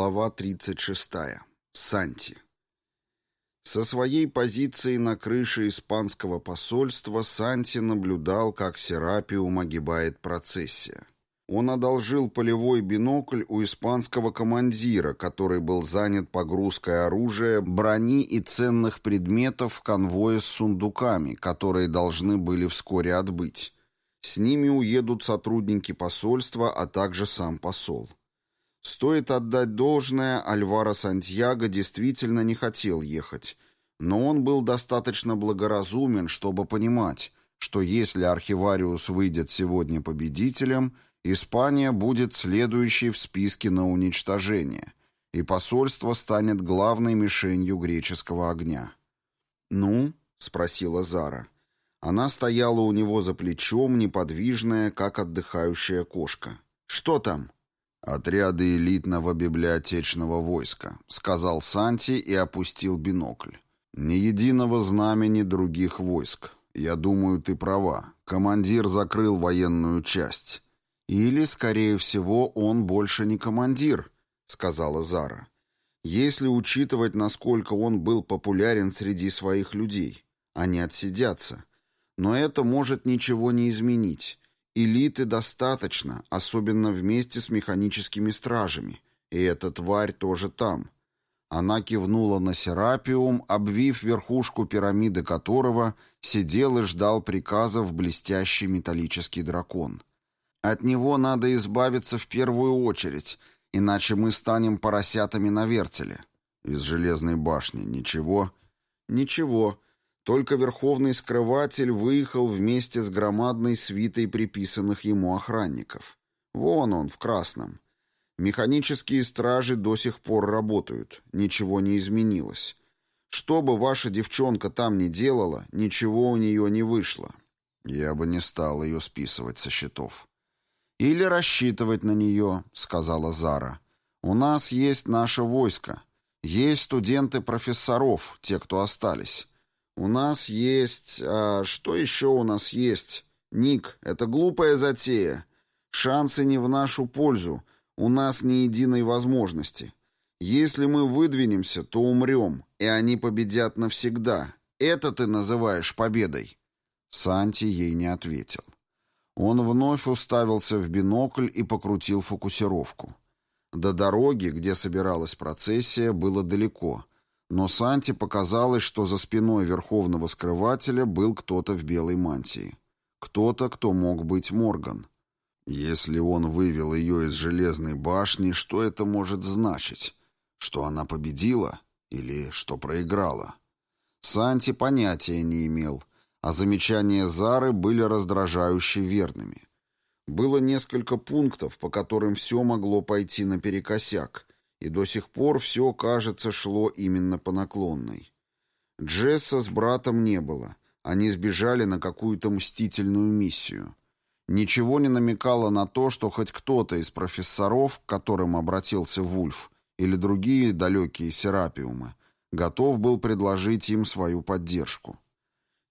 Глава 36. Санти. Со своей позиции на крыше испанского посольства Санти наблюдал, как Серапиум огибает процессия. Он одолжил полевой бинокль у испанского командира, который был занят погрузкой оружия, брони и ценных предметов в конвое с сундуками, которые должны были вскоре отбыть. С ними уедут сотрудники посольства, а также сам посол. Стоит отдать должное, Альваро Сантьяго действительно не хотел ехать, но он был достаточно благоразумен, чтобы понимать, что если архивариус выйдет сегодня победителем, Испания будет следующей в списке на уничтожение, и посольство станет главной мишенью греческого огня. «Ну?» — спросила Зара. Она стояла у него за плечом, неподвижная, как отдыхающая кошка. «Что там?» «Отряды элитного библиотечного войска», — сказал Санти и опустил бинокль. «Ни единого знамени других войск. Я думаю, ты права. Командир закрыл военную часть». «Или, скорее всего, он больше не командир», — сказала Зара. «Если учитывать, насколько он был популярен среди своих людей, они отсидятся. Но это может ничего не изменить. Элиты достаточно, особенно вместе с механическими стражами. И эта тварь тоже там. Она кивнула на Серапиум, обвив верхушку пирамиды которого сидел и ждал приказов блестящий металлический дракон. От него надо избавиться в первую очередь, иначе мы станем поросятами на вертеле. Из железной башни ничего? Ничего. Только верховный скрыватель выехал вместе с громадной свитой приписанных ему охранников. Вон он, в красном. Механические стражи до сих пор работают, ничего не изменилось. Что бы ваша девчонка там ни делала, ничего у нее не вышло. Я бы не стал ее списывать со счетов. «Или рассчитывать на нее», — сказала Зара. «У нас есть наше войско. Есть студенты профессоров, те, кто остались. У нас есть... А что еще у нас есть? Ник, это глупая затея. Шансы не в нашу пользу. У нас ни единой возможности. Если мы выдвинемся, то умрем, и они победят навсегда. Это ты называешь победой?» Санти ей не ответил. Он вновь уставился в бинокль и покрутил фокусировку. До дороги, где собиралась процессия, было далеко — но Санти показалось, что за спиной верховного скрывателя был кто-то в белой мантии. Кто-то, кто мог быть Морган. Если он вывел ее из железной башни, что это может значить? Что она победила или что проиграла? Санти понятия не имел, а замечания Зары были раздражающе верными. Было несколько пунктов, по которым все могло пойти наперекосяк, и до сих пор все, кажется, шло именно по наклонной. Джесса с братом не было. Они сбежали на какую-то мстительную миссию. Ничего не намекало на то, что хоть кто-то из профессоров, к которым обратился Вульф, или другие далекие серапиумы, готов был предложить им свою поддержку.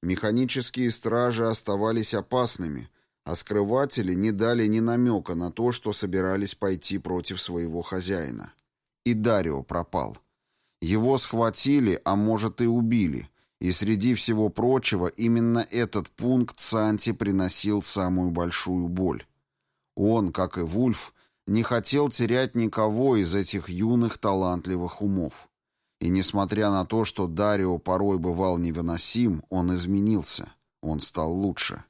Механические стражи оставались опасными, а скрыватели не дали ни намека на то, что собирались пойти против своего хозяина и Дарио пропал. Его схватили, а может и убили, и среди всего прочего именно этот пункт Санти приносил самую большую боль. Он, как и Вульф, не хотел терять никого из этих юных талантливых умов. И несмотря на то, что Дарио порой бывал невыносим, он изменился, он стал лучше.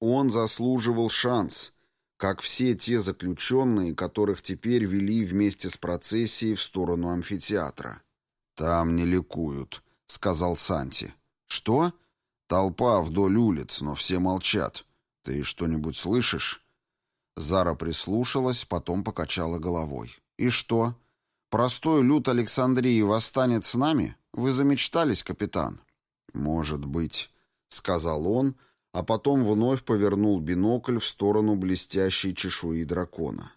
Он заслуживал шанс — как все те заключенные, которых теперь вели вместе с процессией в сторону амфитеатра. «Там не ликуют», — сказал Санти. «Что?» «Толпа вдоль улиц, но все молчат. Ты что-нибудь слышишь?» Зара прислушалась, потом покачала головой. «И что? Простой люд Александрии восстанет с нами? Вы замечтались, капитан?» «Может быть», — сказал он, — а потом вновь повернул бинокль в сторону блестящей чешуи дракона.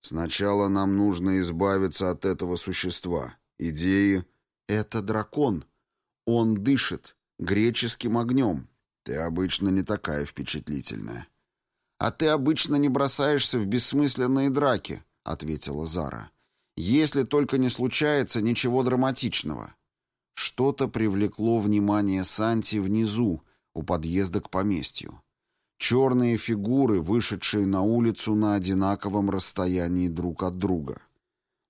«Сначала нам нужно избавиться от этого существа. Идеи...» «Это дракон. Он дышит греческим огнем. Ты обычно не такая впечатлительная». «А ты обычно не бросаешься в бессмысленные драки», — ответила Зара. если только не случается ничего драматичного. Что-то привлекло внимание Санти внизу, у подъезда к поместью. Черные фигуры, вышедшие на улицу на одинаковом расстоянии друг от друга.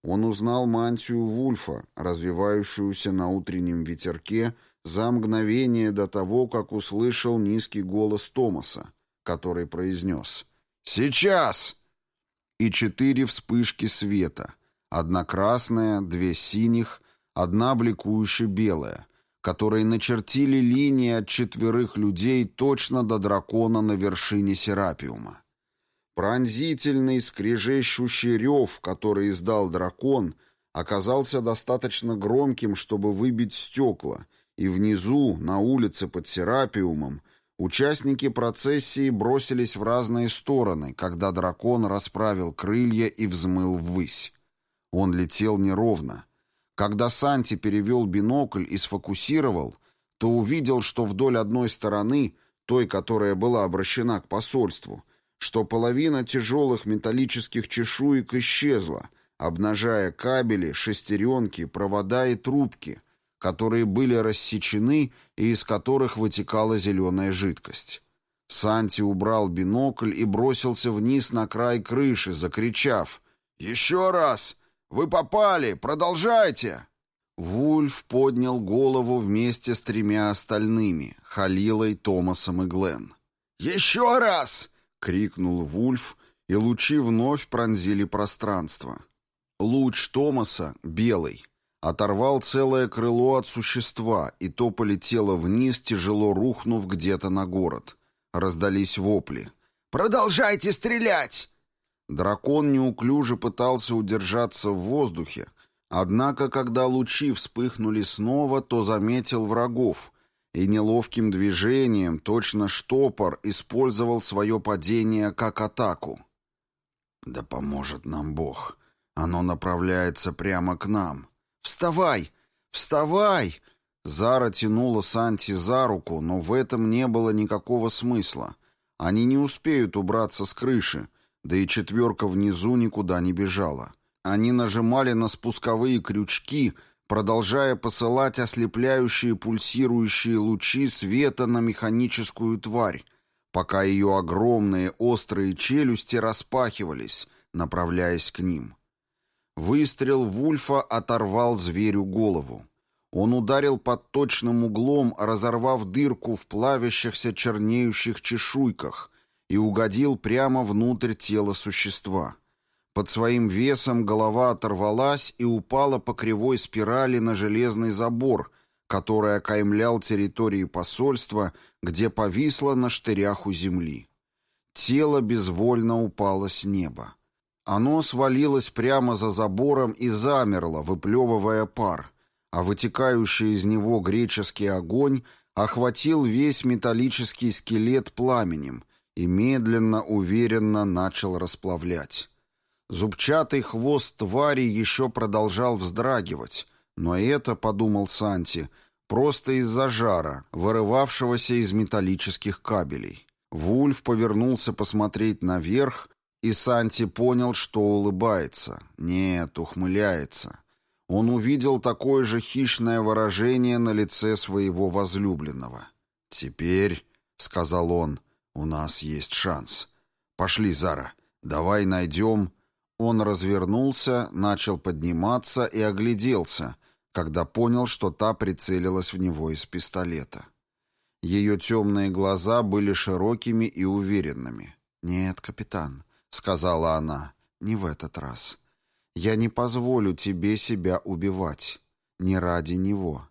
Он узнал мантию Вульфа, развивающуюся на утреннем ветерке за мгновение до того, как услышал низкий голос Томаса, который произнес «Сейчас!» и четыре вспышки света, одна красная, две синих, одна бликующе белая, которые начертили линии от четверых людей точно до дракона на вершине Серапиума. Пронзительный, скрежещущий рев, который издал дракон, оказался достаточно громким, чтобы выбить стекла, и внизу, на улице под Серапиумом, участники процессии бросились в разные стороны, когда дракон расправил крылья и взмыл ввысь. Он летел неровно. Когда Санти перевел бинокль и сфокусировал, то увидел, что вдоль одной стороны, той, которая была обращена к посольству, что половина тяжелых металлических чешуек исчезла, обнажая кабели, шестеренки, провода и трубки, которые были рассечены и из которых вытекала зеленая жидкость. Санти убрал бинокль и бросился вниз на край крыши, закричав «Еще раз! Вы попали! Продолжайте!» Вульф поднял голову вместе с тремя остальными — Халилой, Томасом и Глен. «Еще раз!» — крикнул Вульф, и лучи вновь пронзили пространство. Луч Томаса, белый, оторвал целое крыло от существа, и то полетело вниз, тяжело рухнув где-то на город. Раздались вопли. «Продолжайте стрелять!» Дракон неуклюже пытался удержаться в воздухе, однако, когда лучи вспыхнули снова, то заметил врагов — и неловким движением, точно штопор, использовал свое падение как атаку. «Да поможет нам Бог. Оно направляется прямо к нам. Вставай! Вставай!» Зара тянула Санти за руку, но в этом не было никакого смысла. Они не успеют убраться с крыши, да и четверка внизу никуда не бежала. Они нажимали на спусковые крючки, продолжая посылать ослепляющие пульсирующие лучи света на механическую тварь, пока ее огромные острые челюсти распахивались, направляясь к ним. Выстрел Вульфа оторвал зверю голову. Он ударил под точным углом, разорвав дырку в плавящихся чернеющих чешуйках и угодил прямо внутрь тела существа — под своим весом голова оторвалась и упала по кривой спирали на железный забор, который окаймлял территории посольства, где повисло на штырях у земли. Тело безвольно упало с неба. Оно свалилось прямо за забором и замерло, выплевывая пар, а вытекающий из него греческий огонь охватил весь металлический скелет пламенем и медленно, уверенно начал расплавлять. Зубчатый хвост твари еще продолжал вздрагивать, но это, подумал Санти, просто из-за жара, вырывавшегося из металлических кабелей. Вульф повернулся посмотреть наверх, и Санти понял, что улыбается. Нет, ухмыляется. Он увидел такое же хищное выражение на лице своего возлюбленного. «Теперь», — сказал он, — «у нас есть шанс. Пошли, Зара, давай найдем...» Он развернулся, начал подниматься и огляделся, когда понял, что та прицелилась в него из пистолета. Ее темные глаза были широкими и уверенными. «Нет, капитан», — сказала она, — «не в этот раз. Я не позволю тебе себя убивать. Не ради него.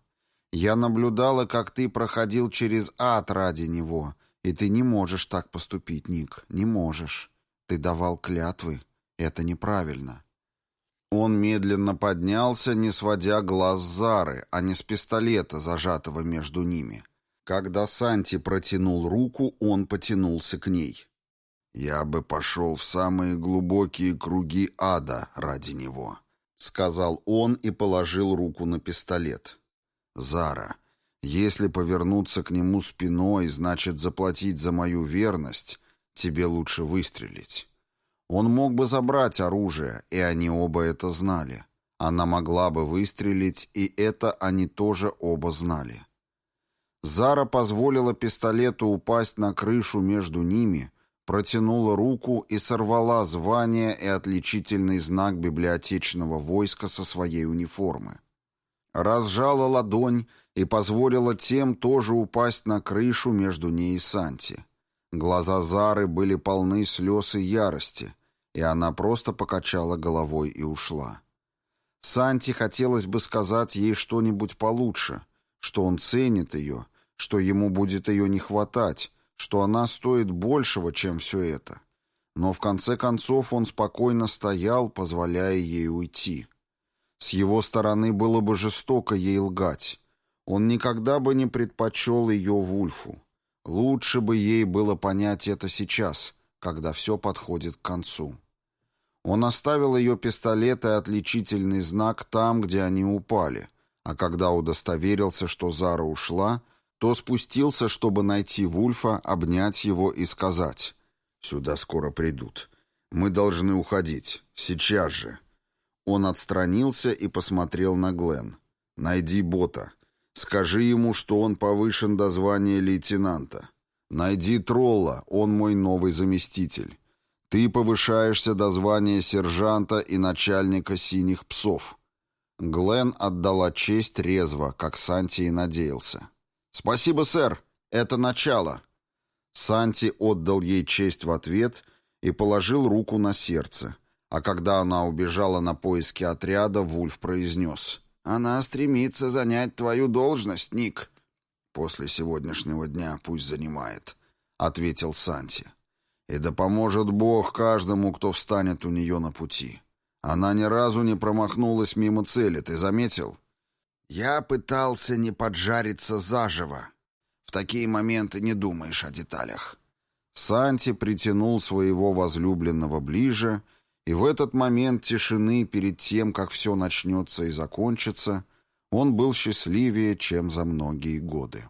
Я наблюдала, как ты проходил через ад ради него, и ты не можешь так поступить, Ник, не можешь. Ты давал клятвы, это неправильно. Он медленно поднялся, не сводя глаз Зары, а не с пистолета, зажатого между ними. Когда Санти протянул руку, он потянулся к ней. «Я бы пошел в самые глубокие круги ада ради него», — сказал он и положил руку на пистолет. «Зара, если повернуться к нему спиной, значит заплатить за мою верность, тебе лучше выстрелить. Он мог бы забрать оружие, и они оба это знали. Она могла бы выстрелить, и это они тоже оба знали. Зара позволила пистолету упасть на крышу между ними, протянула руку и сорвала звание и отличительный знак библиотечного войска со своей униформы. Разжала ладонь и позволила тем тоже упасть на крышу между ней и Санти. Глаза Зары были полны слез и ярости, и она просто покачала головой и ушла. Санти хотелось бы сказать ей что-нибудь получше, что он ценит ее, что ему будет ее не хватать, что она стоит большего, чем все это. Но в конце концов он спокойно стоял, позволяя ей уйти. С его стороны было бы жестоко ей лгать. Он никогда бы не предпочел ее Вульфу. Лучше бы ей было понять это сейчас, когда все подходит к концу. Он оставил ее пистолет и отличительный знак там, где они упали, а когда удостоверился, что Зара ушла, то спустился, чтобы найти Вульфа, обнять его и сказать «Сюда скоро придут. Мы должны уходить. Сейчас же». Он отстранился и посмотрел на Глен. «Найди бота. Скажи ему, что он повышен до звания лейтенанта. Найди тролла, он мой новый заместитель. Ты повышаешься до звания сержанта и начальника синих псов». Глен отдала честь резво, как Санти и надеялся. «Спасибо, сэр. Это начало». Санти отдал ей честь в ответ и положил руку на сердце. А когда она убежала на поиски отряда, Вульф произнес. «Она стремится занять твою должность, Ник». «После сегодняшнего дня пусть занимает», — ответил Санти. «И да поможет Бог каждому, кто встанет у нее на пути. Она ни разу не промахнулась мимо цели, ты заметил?» «Я пытался не поджариться заживо. В такие моменты не думаешь о деталях». Санти притянул своего возлюбленного ближе — и в этот момент тишины перед тем, как все начнется и закончится, он был счастливее, чем за многие годы.